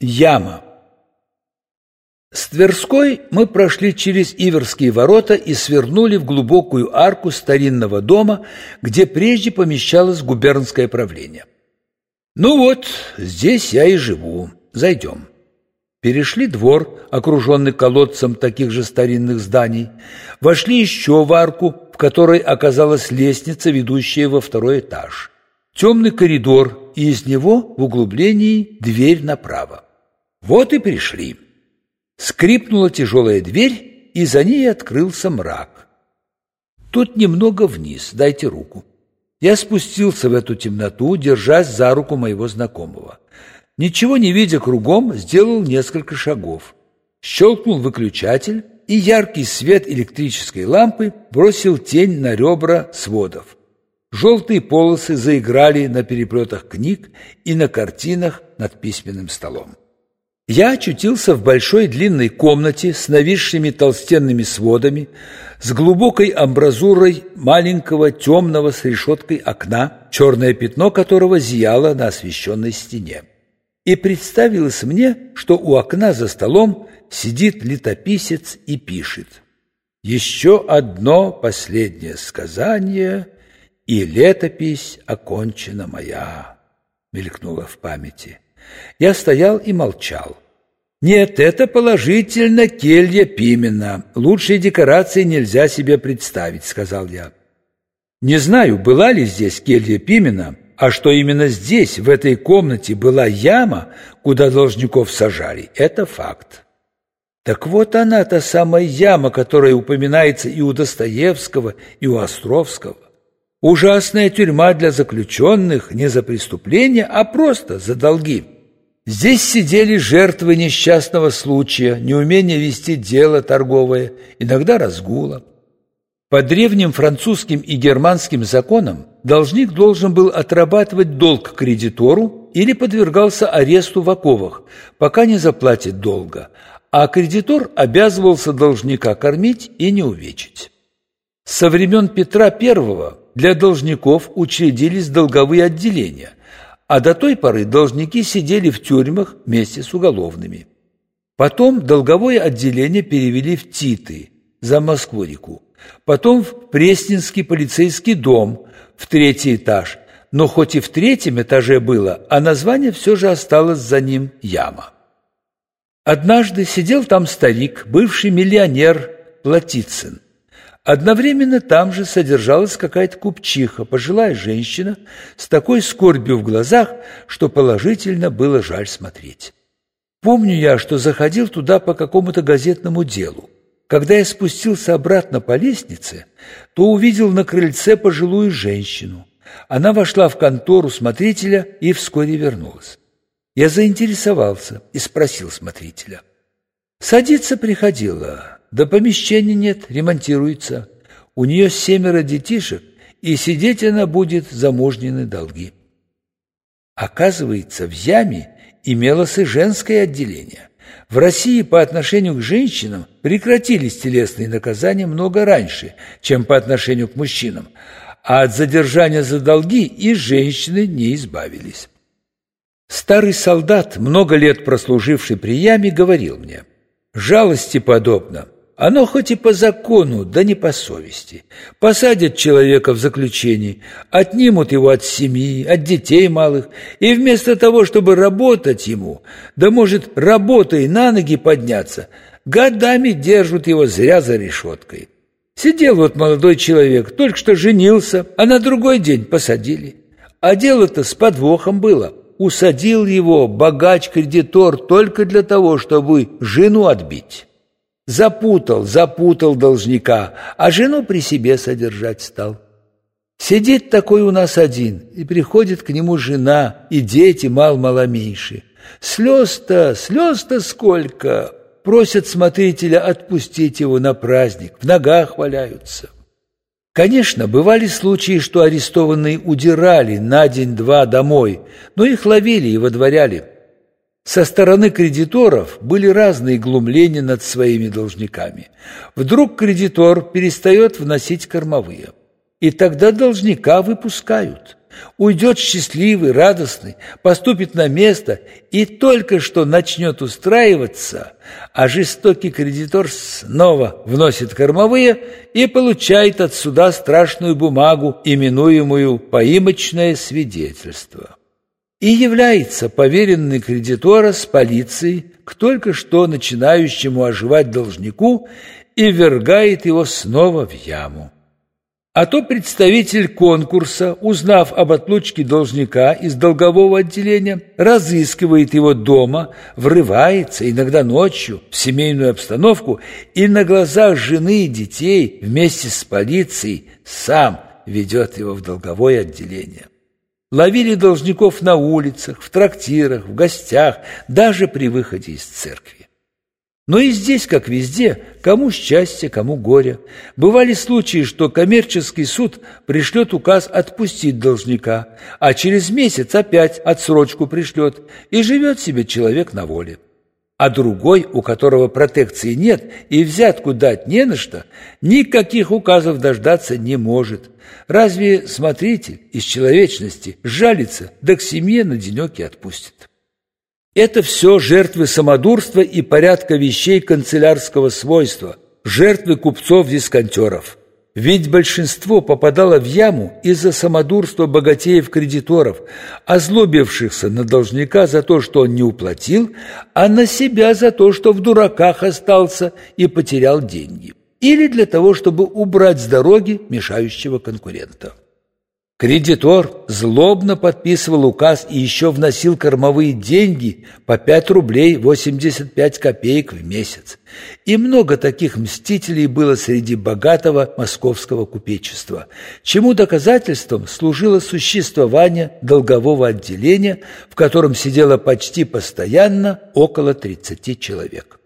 Яма. С Тверской мы прошли через Иверские ворота и свернули в глубокую арку старинного дома, где прежде помещалось губернское правление. Ну вот, здесь я и живу. Зайдем. Перешли двор, окруженный колодцем таких же старинных зданий, вошли еще в арку, в которой оказалась лестница, ведущая во второй этаж. Темный коридор, и из него в углублении дверь направо. Вот и пришли. Скрипнула тяжелая дверь, и за ней открылся мрак. Тут немного вниз, дайте руку. Я спустился в эту темноту, держась за руку моего знакомого. Ничего не видя кругом, сделал несколько шагов. Щелкнул выключатель, и яркий свет электрической лампы бросил тень на ребра сводов. Желтые полосы заиграли на переплетах книг и на картинах над письменным столом. Я очутился в большой длинной комнате с нависшими толстенными сводами, с глубокой амбразурой маленького темного с решеткой окна, черное пятно которого зияло на освещенной стене. И представилось мне, что у окна за столом сидит летописец и пишет. «Еще одно последнее сказание, и летопись окончена моя», — мелькнула в памяти. Я стоял и молчал. Нет, это положительно келья Пимена. Лучшей декорации нельзя себе представить, сказал я. Не знаю, была ли здесь келья Пимена, а что именно здесь, в этой комнате, была яма, куда должников сажали, это факт. Так вот она, та самая яма, которая упоминается и у Достоевского, и у Островского. Ужасная тюрьма для заключенных не за преступления, а просто за долги. Здесь сидели жертвы несчастного случая, неумения вести дело торговое, иногда разгула. По древним французским и германским законам должник должен был отрабатывать долг кредитору или подвергался аресту в оковах, пока не заплатит долга, а кредитор обязывался должника кормить и не увечить. Со времен Петра I для должников учредились долговые отделения – а до той поры должники сидели в тюрьмах вместе с уголовными. Потом долговое отделение перевели в Титы, за Москву-реку. Потом в Пресненский полицейский дом, в третий этаж. Но хоть и в третьем этаже было, а название все же осталось за ним «Яма». Однажды сидел там старик, бывший миллионер Платицын. Одновременно там же содержалась какая-то купчиха, пожилая женщина, с такой скорбью в глазах, что положительно было жаль смотреть. Помню я, что заходил туда по какому-то газетному делу. Когда я спустился обратно по лестнице, то увидел на крыльце пожилую женщину. Она вошла в контору смотрителя и вскоре вернулась. Я заинтересовался и спросил смотрителя. Садиться приходила, да помещения нет, ремонтируется. У нее семеро детишек, и сидеть она будет за мужнины долги. Оказывается, в яме имелось и женское отделение. В России по отношению к женщинам прекратились телесные наказания много раньше, чем по отношению к мужчинам, а от задержания за долги и женщины не избавились. Старый солдат, много лет прослуживший при яме, говорил мне, «Жалости подобно. Оно хоть и по закону, да не по совести. Посадят человека в заключении, отнимут его от семьи, от детей малых, и вместо того, чтобы работать ему, да может, работой на ноги подняться, годами держат его зря за решеткой. Сидел вот молодой человек, только что женился, а на другой день посадили. А дело-то с подвохом было. Усадил его богач-кредитор только для того, чтобы жену отбить. Запутал, запутал должника, а жену при себе содержать стал. Сидит такой у нас один, и приходит к нему жена, и дети мал-мало меньше. Слез-то, слез-то сколько! Просят смотрителя отпустить его на праздник, в ногах валяются. Конечно, бывали случаи, что арестованные удирали на день-два домой, но их ловили и водворяли. Со стороны кредиторов были разные глумления над своими должниками. Вдруг кредитор перестает вносить кормовые, и тогда должника выпускают. уйдет счастливый, радостный, поступит на место и только что начнет устраиваться, а жестокий кредитор снова вносит кормовые и получает от суда страшную бумагу, именуемую «поимочное свидетельство». И является поверенный кредитора с полицией к только что начинающему оживать должнику и вергает его снова в яму. А то представитель конкурса, узнав об отлучке должника из долгового отделения, разыскивает его дома, врывается, иногда ночью, в семейную обстановку и на глазах жены и детей вместе с полицией сам ведет его в долговое отделение. Ловили должников на улицах, в трактирах, в гостях, даже при выходе из церкви. Но и здесь, как везде, кому счастье, кому горе. Бывали случаи, что коммерческий суд пришлет указ отпустить должника, а через месяц опять отсрочку пришлет, и живет себе человек на воле. А другой, у которого протекции нет и взятку дать не на что, никаких указов дождаться не может. Разве смотритель из человечности жалится, да к семье на денек и отпустит? Это все жертвы самодурства и порядка вещей канцелярского свойства, жертвы купцов-дисконтеров. Ведь большинство попадало в яму из-за самодурства богатеев-кредиторов, озлобившихся на должника за то, что он не уплатил, а на себя за то, что в дураках остался и потерял деньги. Или для того, чтобы убрать с дороги мешающего конкурента. Кредитор злобно подписывал указ и еще вносил кормовые деньги по 5 рублей 85 копеек в месяц. И много таких мстителей было среди богатого московского купечества, чему доказательством служило существование долгового отделения, в котором сидело почти постоянно около 30 человек.